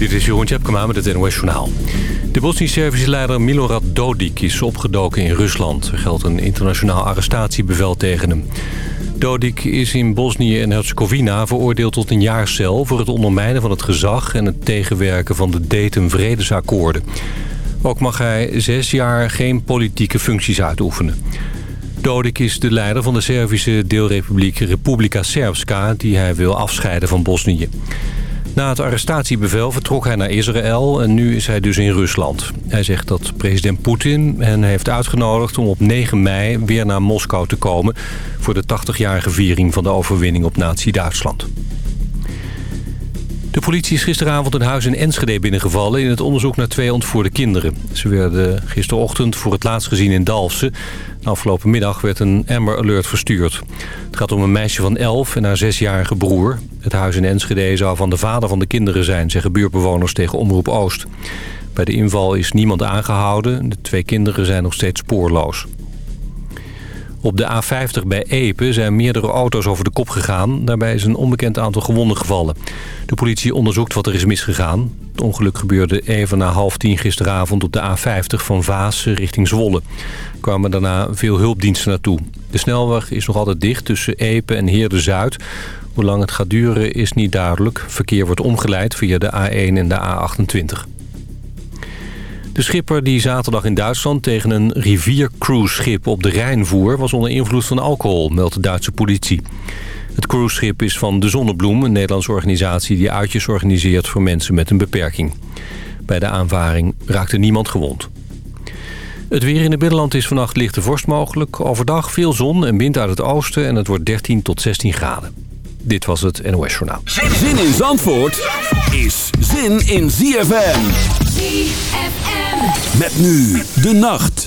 Dit is Jeroen Tjepkema met het NOS Journaal. De Bosnisch-Servische leider Milorad Dodik is opgedoken in Rusland. Er geldt een internationaal arrestatiebevel tegen hem. Dodik is in Bosnië en Herzegovina veroordeeld tot een jaar cel... voor het ondermijnen van het gezag en het tegenwerken van de Dayton-vredesakkoorden. Ook mag hij zes jaar geen politieke functies uitoefenen. Dodik is de leider van de Servische deelrepubliek Republika Srpska... die hij wil afscheiden van Bosnië. Na het arrestatiebevel vertrok hij naar Israël en nu is hij dus in Rusland. Hij zegt dat president Poetin hen heeft uitgenodigd om op 9 mei weer naar Moskou te komen... voor de 80-jarige viering van de overwinning op nazi-Duitsland. De politie is gisteravond een huis in Enschede binnengevallen... in het onderzoek naar twee ontvoerde kinderen. Ze werden gisterochtend voor het laatst gezien in Dalfsen. Afgelopen middag werd een Amber Alert verstuurd. Het gaat om een meisje van 11 en haar zesjarige broer. Het huis in Enschede zou van de vader van de kinderen zijn... zeggen buurtbewoners tegen Omroep Oost. Bij de inval is niemand aangehouden. De twee kinderen zijn nog steeds spoorloos. Op de A50 bij Epe zijn meerdere auto's over de kop gegaan. Daarbij is een onbekend aantal gewonden gevallen. De politie onderzoekt wat er is misgegaan. Het ongeluk gebeurde even na half tien gisteravond op de A50 van Vaas richting Zwolle. Er kwamen daarna veel hulpdiensten naartoe. De snelweg is nog altijd dicht tussen Epe en Heerde-Zuid. Hoe lang het gaat duren is niet duidelijk. Verkeer wordt omgeleid via de A1 en de A28. De schipper die zaterdag in Duitsland tegen een riviercruiseschip op de Rijn voer... was onder invloed van alcohol, meldt de Duitse politie. Het cruiseschip is van De Zonnebloem, een Nederlandse organisatie... die uitjes organiseert voor mensen met een beperking. Bij de aanvaring raakte niemand gewond. Het weer in het binnenland is vannacht lichte vorst mogelijk. Overdag veel zon en wind uit het oosten en het wordt 13 tot 16 graden. Dit was het NOS Journaal. Zin in Zandvoort is zin in ZFM. ZFM. Met nu de nacht.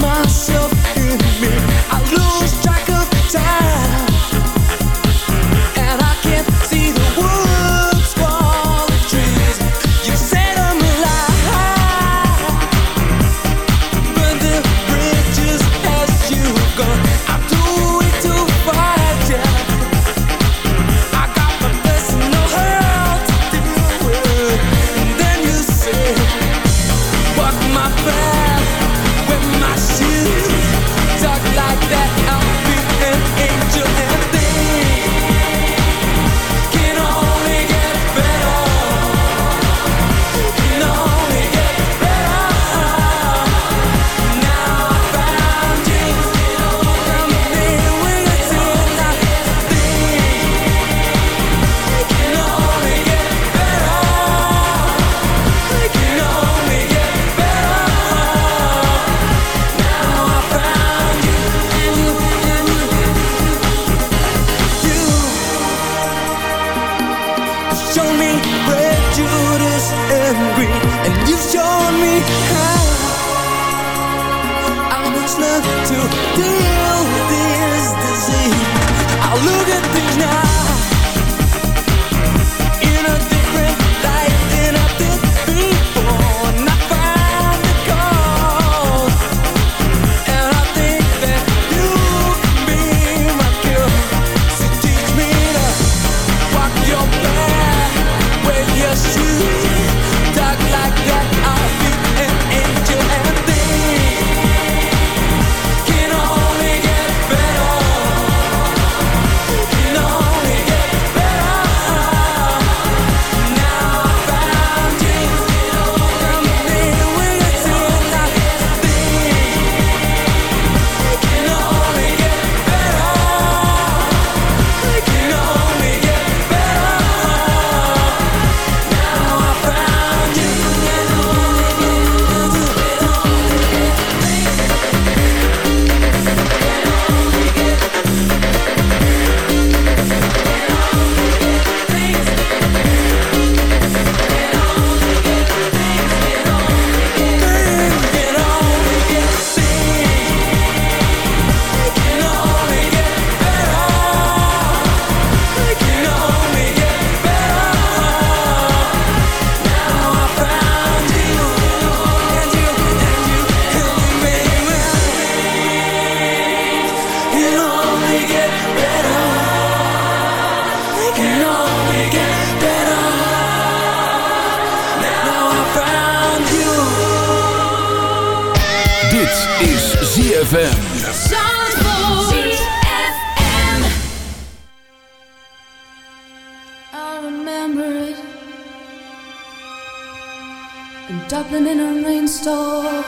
Maar... ZFM. Dublin in a rainstorm.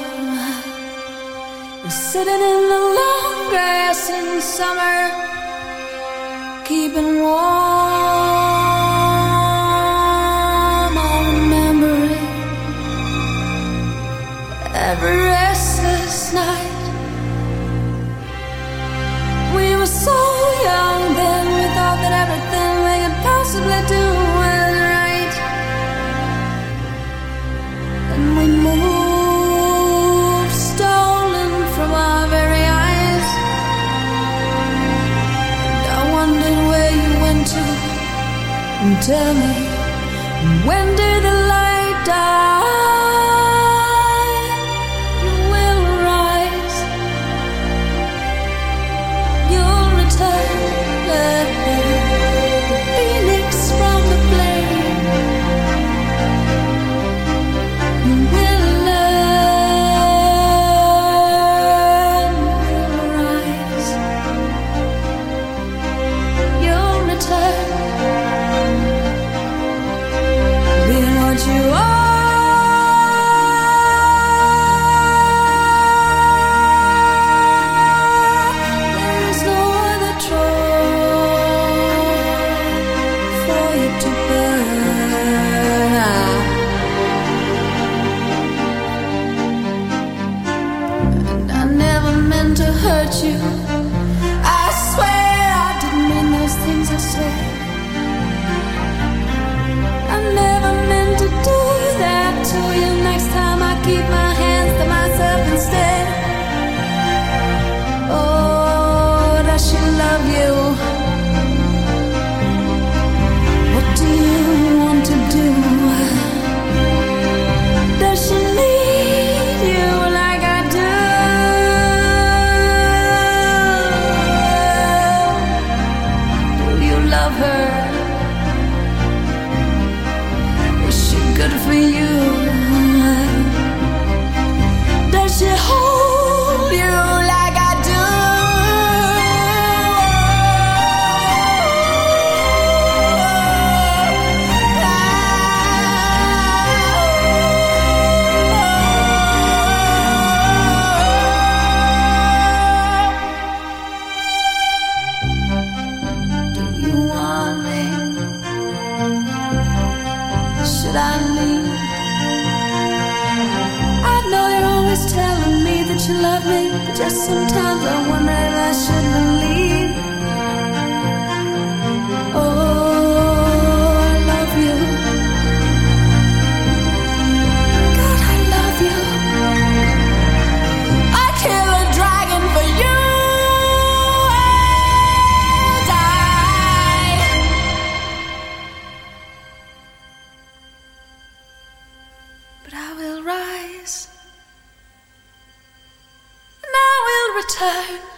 Sitting in the long grass in summer Keeping warm. tell me but I will rise and I will return.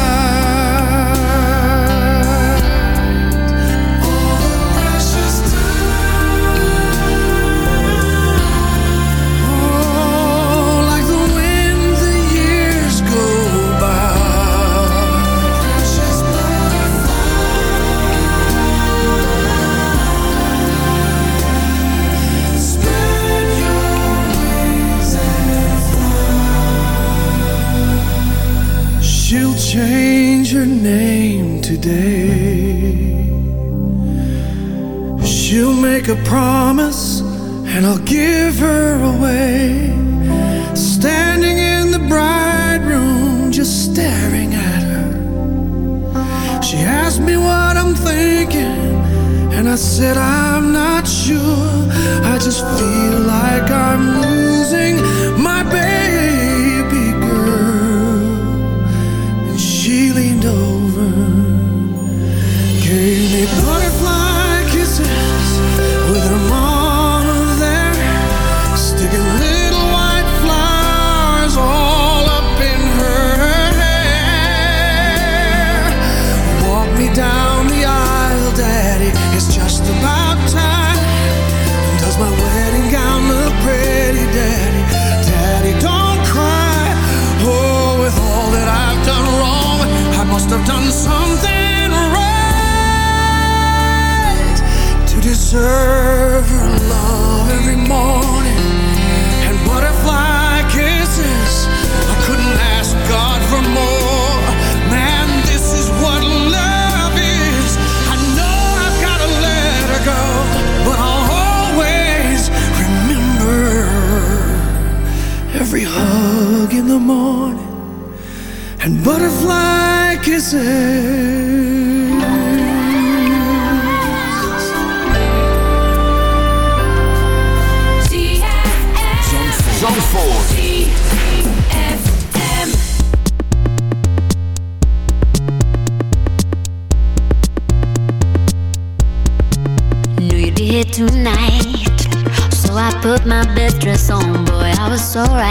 tonight. So I put my best dress on, boy, I was so right.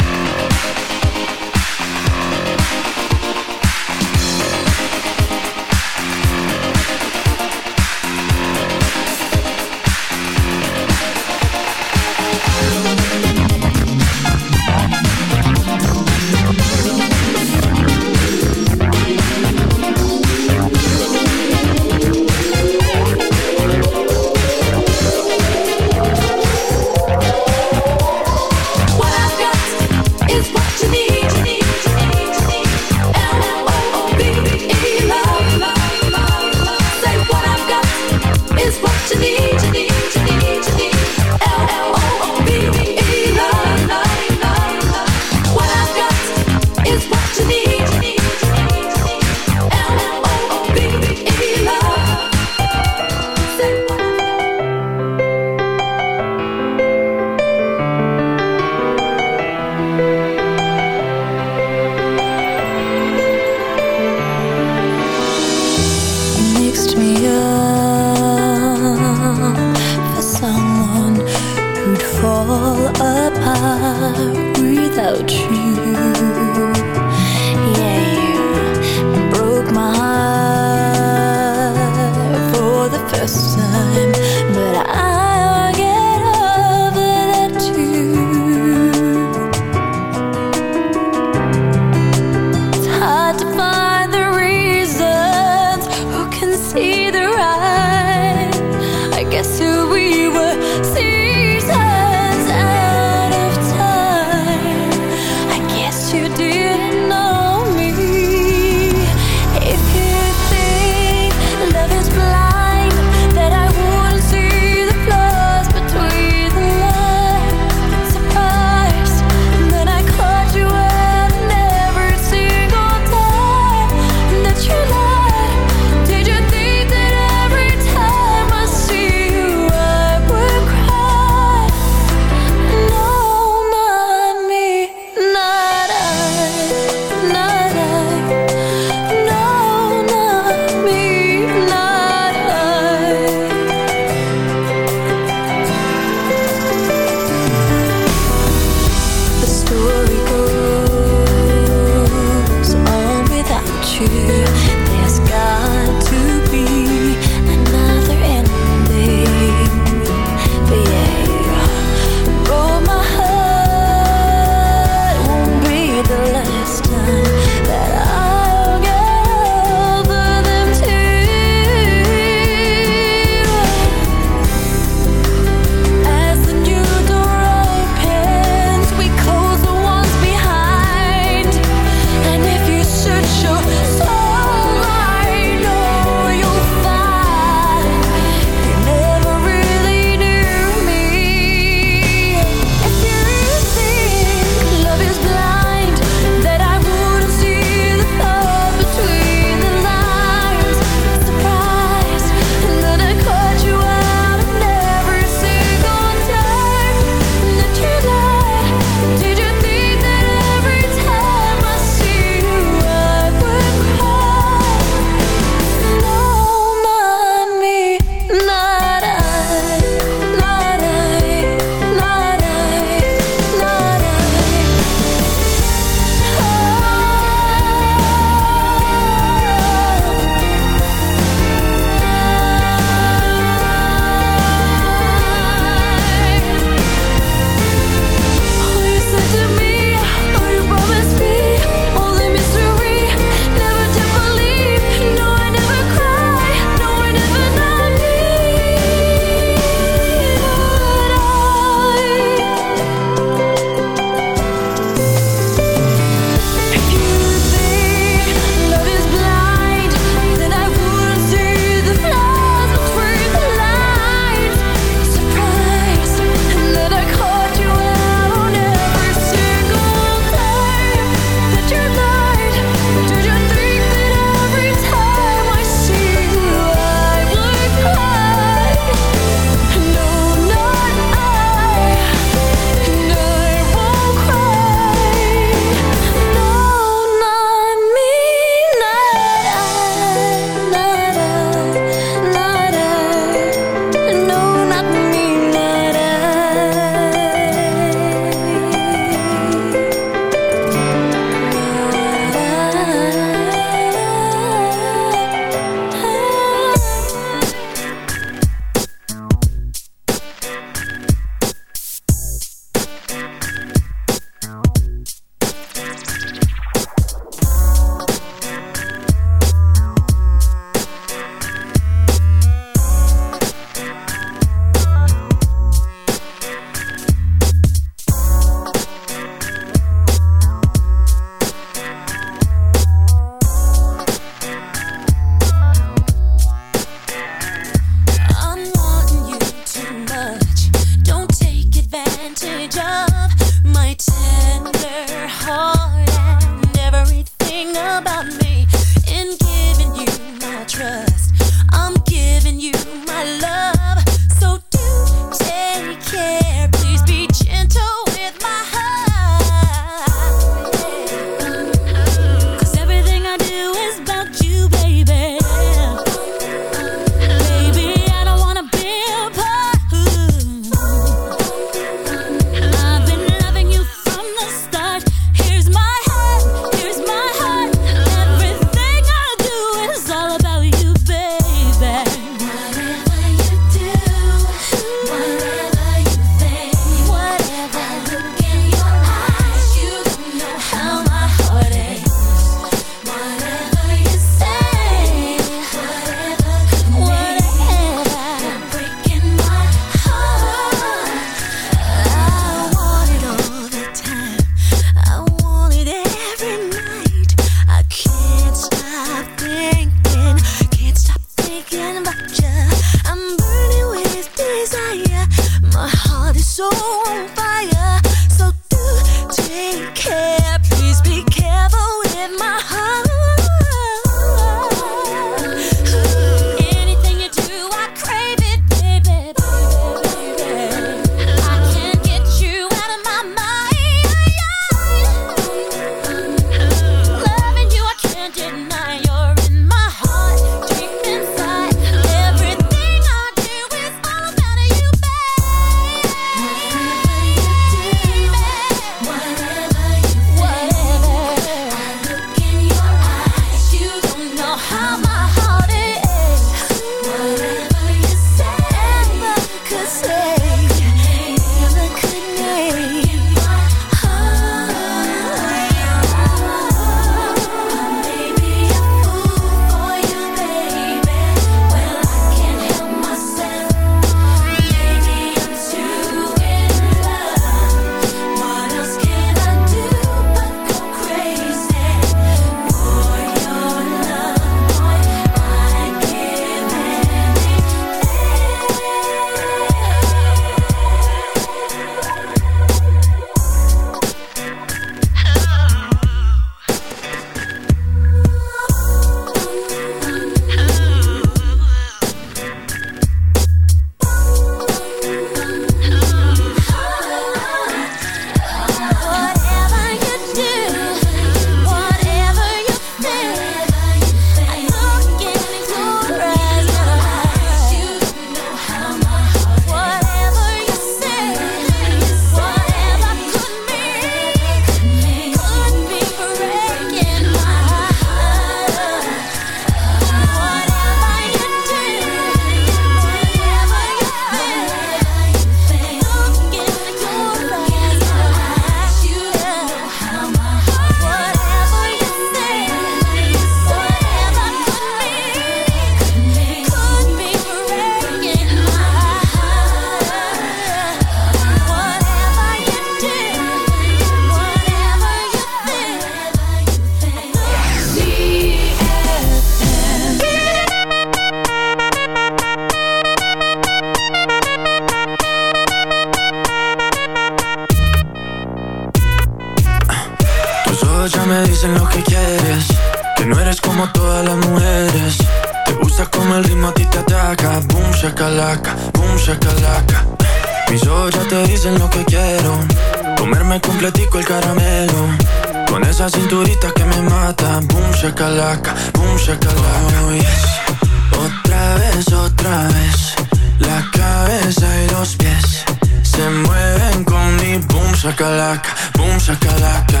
Otra vez, otra vez. La cabeza y los pies Se mueven con mi boom Sacalaca, boom sacalaca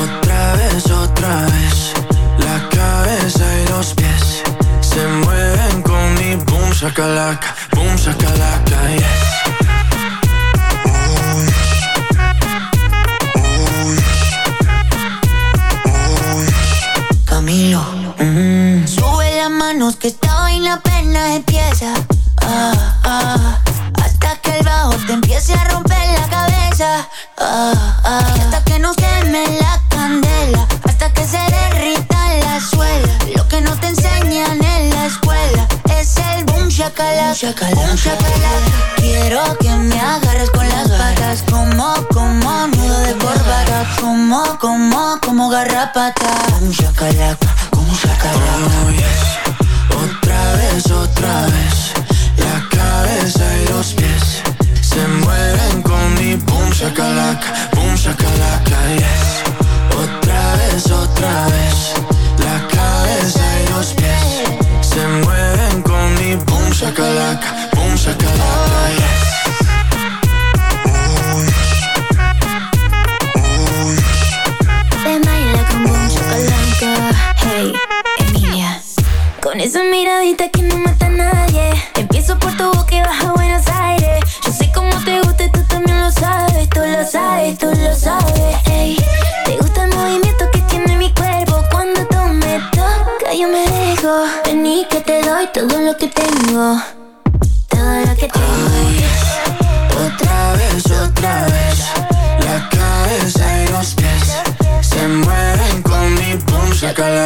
Otra vez, otra vez. La cabeza y los pies Se mueven con mi boom Sacalaca, boom sacalaca Yes. Camilo. Sube las manos que esta vaina apenas empieza. Ah, ah, hasta que el bajo te empiece a romper la cabeza. Ah, ah. Y hasta que no queme la candela. Hasta que se derrita la suela. Lo que no te enseñan en la escuela es el boom shakalaka. Quiero que me agarres con las patas. Como, como nudo de corbata. Como, como, como garrapata. Boom shakalaka.